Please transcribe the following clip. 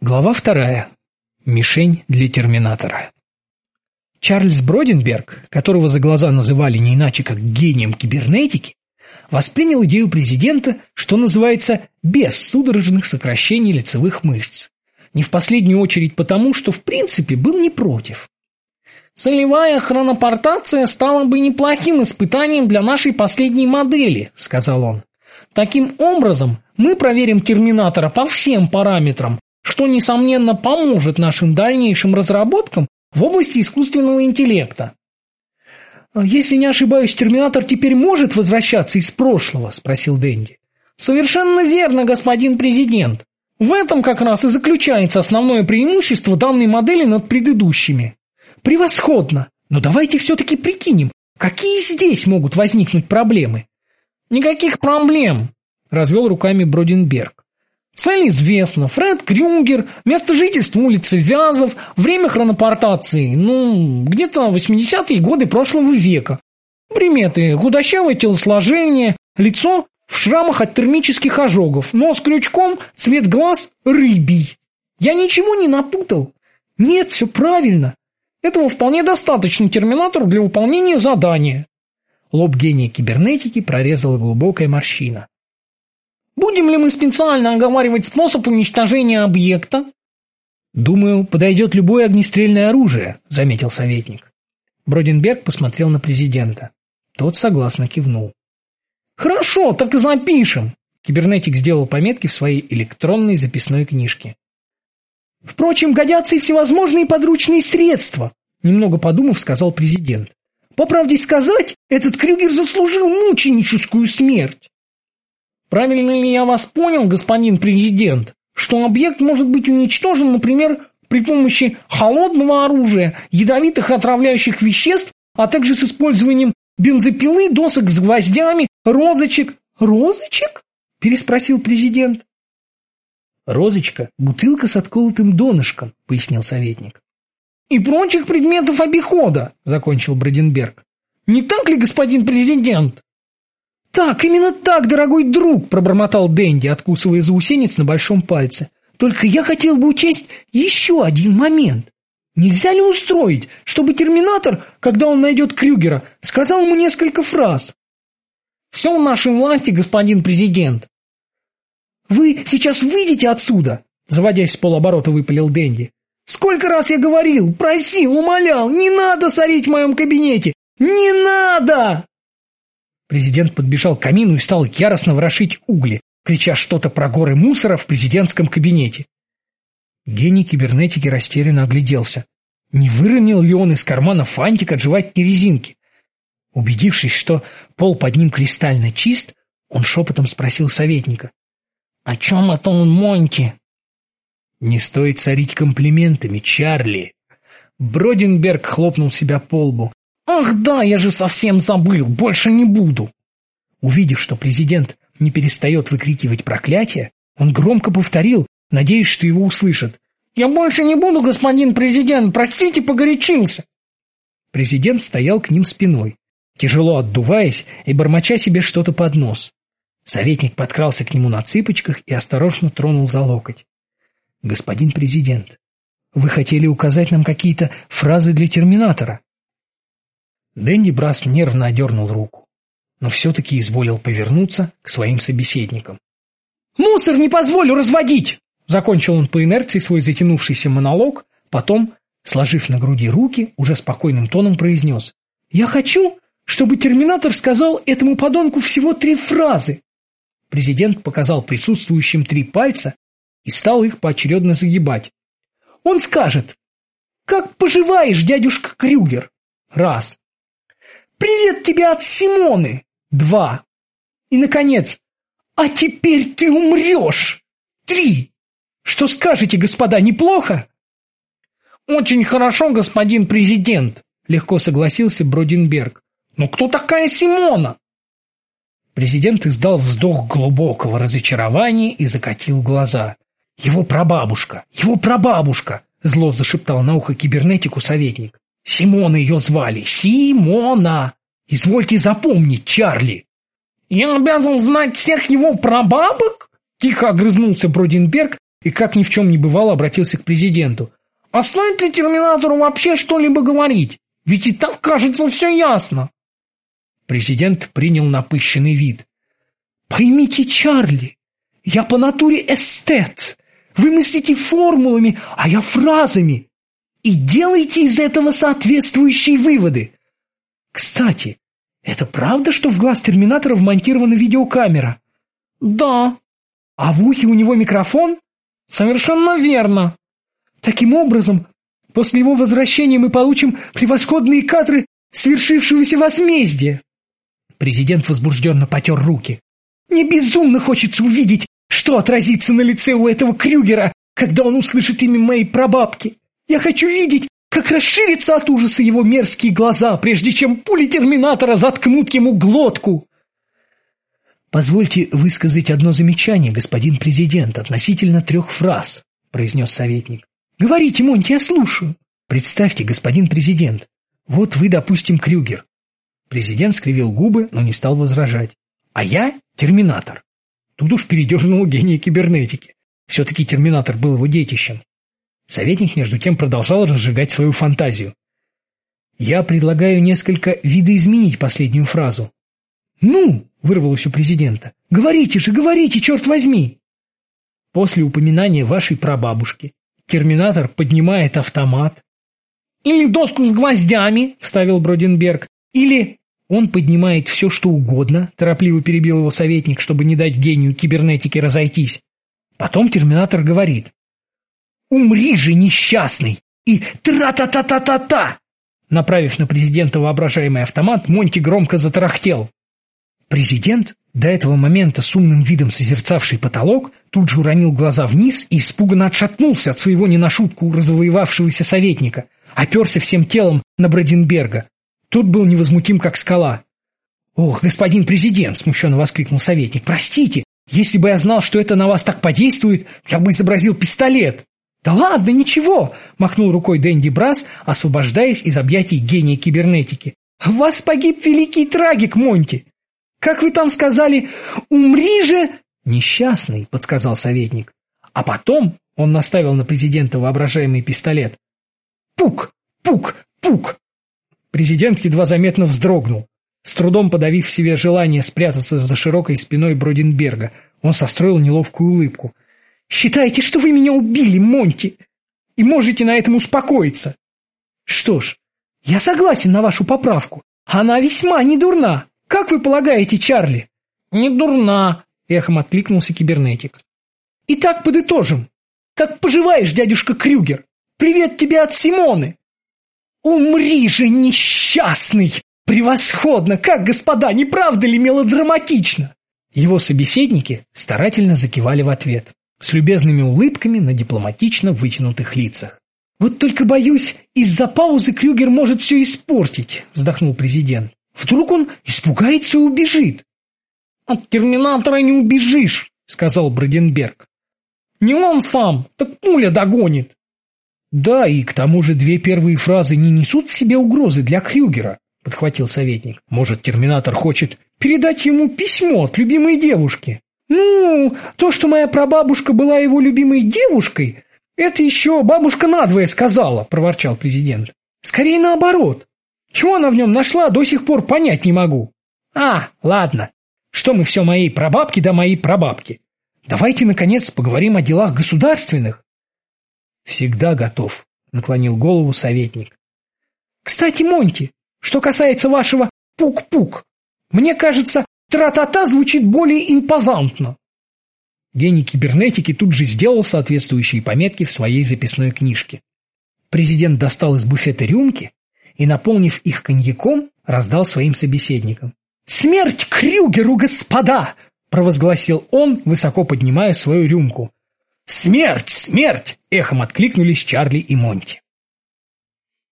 Глава вторая. Мишень для терминатора. Чарльз Броденберг, которого за глаза называли не иначе как гением кибернетики, воспринял идею президента, что называется, без судорожных сокращений лицевых мышц. Не в последнюю очередь потому, что в принципе был не против. «Солевая хронопортация стала бы неплохим испытанием для нашей последней модели», — сказал он. «Таким образом, мы проверим терминатора по всем параметрам, что, несомненно, поможет нашим дальнейшим разработкам в области искусственного интеллекта. «А «Если не ошибаюсь, Терминатор теперь может возвращаться из прошлого?» – спросил Дэнди. «Совершенно верно, господин президент. В этом как раз и заключается основное преимущество данной модели над предыдущими». «Превосходно! Но давайте все-таки прикинем, какие здесь могут возникнуть проблемы?» «Никаких проблем», – развел руками Броденберг. Цель известна. Фред Крюнгер, место жительства улицы Вязов, время хронопортации, ну, где-то 80-е годы прошлого века. Приметы. Худощавое телосложение, лицо в шрамах от термических ожогов, нос крючком, цвет глаз рыбий. Я ничего не напутал? Нет, все правильно. Этого вполне достаточно терминатору для выполнения задания. Лоб гения кибернетики прорезала глубокая морщина. Будем ли мы специально оговаривать способ уничтожения объекта? Думаю, подойдет любое огнестрельное оружие, заметил советник. Броденберг посмотрел на президента. Тот согласно кивнул. Хорошо, так и запишем. Кибернетик сделал пометки в своей электронной записной книжке. Впрочем, годятся и всевозможные подручные средства, немного подумав, сказал президент. По правде сказать, этот Крюгер заслужил мученическую смерть. Правильно ли я вас понял, господин президент, что объект может быть уничтожен, например, при помощи холодного оружия, ядовитых отравляющих веществ, а также с использованием бензопилы, досок с гвоздями, розочек. Розочек? Переспросил президент. Розочка – бутылка с отколотым донышком, пояснил советник. И прочих предметов обихода, закончил Броденберг. Не так ли, господин президент? «Так, именно так, дорогой друг!» – пробормотал Дэнди, откусывая заусенец на большом пальце. «Только я хотел бы учесть еще один момент. Нельзя ли устроить, чтобы Терминатор, когда он найдет Крюгера, сказал ему несколько фраз?» «Все в нашей власти, господин президент!» «Вы сейчас выйдете отсюда?» – заводясь с полоборота, выпалил Дэнди. «Сколько раз я говорил, просил, умолял, не надо сорить в моем кабинете! Не надо!» Президент подбежал к камину и стал яростно ворошить угли, крича что-то про горы мусора в президентском кабинете. Гений кибернетики растерянно огляделся. Не выронил ли он из кармана фантик от жевательной резинки? Убедившись, что пол под ним кристально чист, он шепотом спросил советника. — О чем это он, Монти? — Не стоит царить комплиментами, Чарли. Броденберг хлопнул себя по лбу. «Ах да, я же совсем забыл, больше не буду!» Увидев, что президент не перестает выкрикивать проклятие, он громко повторил, надеясь, что его услышат. «Я больше не буду, господин президент, простите, погорячился!» Президент стоял к ним спиной, тяжело отдуваясь и бормоча себе что-то под нос. Советник подкрался к нему на цыпочках и осторожно тронул за локоть. «Господин президент, вы хотели указать нам какие-то фразы для терминатора?» Дэнди Брас нервно одернул руку, но все-таки изволил повернуться к своим собеседникам. «Мусор не позволю разводить!» Закончил он по инерции свой затянувшийся монолог, потом, сложив на груди руки, уже спокойным тоном произнес. «Я хочу, чтобы терминатор сказал этому подонку всего три фразы». Президент показал присутствующим три пальца и стал их поочередно загибать. Он скажет «Как поживаешь, дядюшка Крюгер?» Раз. «Привет тебе от Симоны!» Два. И, наконец, «А теперь ты умрешь!» Три. Что скажете, господа, неплохо? Очень хорошо, господин президент, легко согласился Броденберг. Но кто такая Симона? Президент издал вздох глубокого разочарования и закатил глаза. Его прабабушка, его прабабушка, зло зашептал на ухо кибернетику советник. Симона ее звали. Симона! Извольте запомнить, Чарли. Я обязан знать всех его прабабок? Тихо огрызнулся Броденберг, и, как ни в чем не бывало, обратился к президенту. «А стоит ли терминатору вообще что-либо говорить? Ведь и так, кажется, все ясно». Президент принял напыщенный вид. «Поймите, Чарли, я по натуре эстет. Вы мыслите формулами, а я фразами. И делайте из этого соответствующие выводы. Кстати, это правда, что в глаз терминатора вмонтирована видеокамера? Да. А в ухе у него микрофон? Совершенно верно. Таким образом, после его возвращения мы получим превосходные кадры свершившегося возмездия. Президент возбужденно потер руки. Мне безумно хочется увидеть, что отразится на лице у этого Крюгера, когда он услышит имя моей прабабки. Я хочу видеть, как расширятся от ужаса его мерзкие глаза, прежде чем пули терминатора заткнут ему глотку. «Позвольте высказать одно замечание, господин президент, относительно трех фраз», — произнес советник. «Говорите, Монти, я слушаю». «Представьте, господин президент, вот вы, допустим, Крюгер. Президент скривил губы, но не стал возражать. А я терминатор. Тут уж передернул гений кибернетики. Все-таки терминатор был его детищем. Советник, между тем, продолжал разжигать свою фантазию. Я предлагаю несколько видоизменить последнюю фразу. «Ну!» — вырвалось у президента. «Говорите же, говорите, черт возьми!» После упоминания вашей прабабушки терминатор поднимает автомат. «Или доску с гвоздями», — вставил Броденберг. «Или он поднимает все, что угодно, торопливо перебил его советник, чтобы не дать гению кибернетики разойтись. Потом терминатор говорит. «Умри же, несчастный!» И «тра-та-та-та-та-та!» Направив на президента воображаемый автомат, Монти громко затарахтел. Президент, до этого момента с умным видом созерцавший потолок, тут же уронил глаза вниз и испуганно отшатнулся от своего не на шутку развоевавшегося советника, оперся всем телом на Броденберга. Тот был невозмутим, как скала. «Ох, господин президент!» — смущенно воскликнул советник. «Простите, если бы я знал, что это на вас так подействует, я бы изобразил пистолет!» «Да ладно, ничего!» — махнул рукой Дэнди Брас, освобождаясь из объятий гения кибернетики. «В вас погиб великий трагик, Монти! Как вы там сказали, умри же!» «Несчастный», — подсказал советник. А потом он наставил на президента воображаемый пистолет. «Пук! Пук! Пук!» Президент едва заметно вздрогнул. С трудом подавив в себе желание спрятаться за широкой спиной Броденберга, он состроил неловкую улыбку. «Считайте, что вы меня убили, Монти, и можете на этом успокоиться. Что ж, я согласен на вашу поправку. Она весьма не дурна. Как вы полагаете, Чарли?» «Не дурна», — эхом откликнулся кибернетик. «Итак, подытожим. Как поживаешь, дядюшка Крюгер? Привет тебе от Симоны!» «Умри же, несчастный! Превосходно! Как, господа, не правда ли мелодраматично?» Его собеседники старательно закивали в ответ, с любезными улыбками на дипломатично вытянутых лицах. «Вот только боюсь, из-за паузы Крюгер может все испортить», — вздохнул президент. «Вдруг он испугается и убежит?» «От терминатора не убежишь», — сказал Броденберг. «Не он сам, так пуля догонит». Да, и к тому же две первые фразы не несут в себе угрозы для Крюгера, подхватил советник. Может, терминатор хочет передать ему письмо от любимой девушки? Ну, то, что моя прабабушка была его любимой девушкой, это еще бабушка надвое сказала, проворчал президент. Скорее наоборот. Чего она в нем нашла, до сих пор понять не могу. А, ладно. Что мы все моей прабабки да моей прабабки. Давайте, наконец, поговорим о делах государственных. «Всегда готов», — наклонил голову советник. «Кстати, Монти, что касается вашего пук-пук, мне кажется, тра-та-та звучит более импозантно». Гений кибернетики тут же сделал соответствующие пометки в своей записной книжке. Президент достал из буфета рюмки и, наполнив их коньяком, раздал своим собеседникам. «Смерть Крюгеру, господа!» — провозгласил он, высоко поднимая свою рюмку. «Смерть! Смерть!» — эхом откликнулись Чарли и Монти.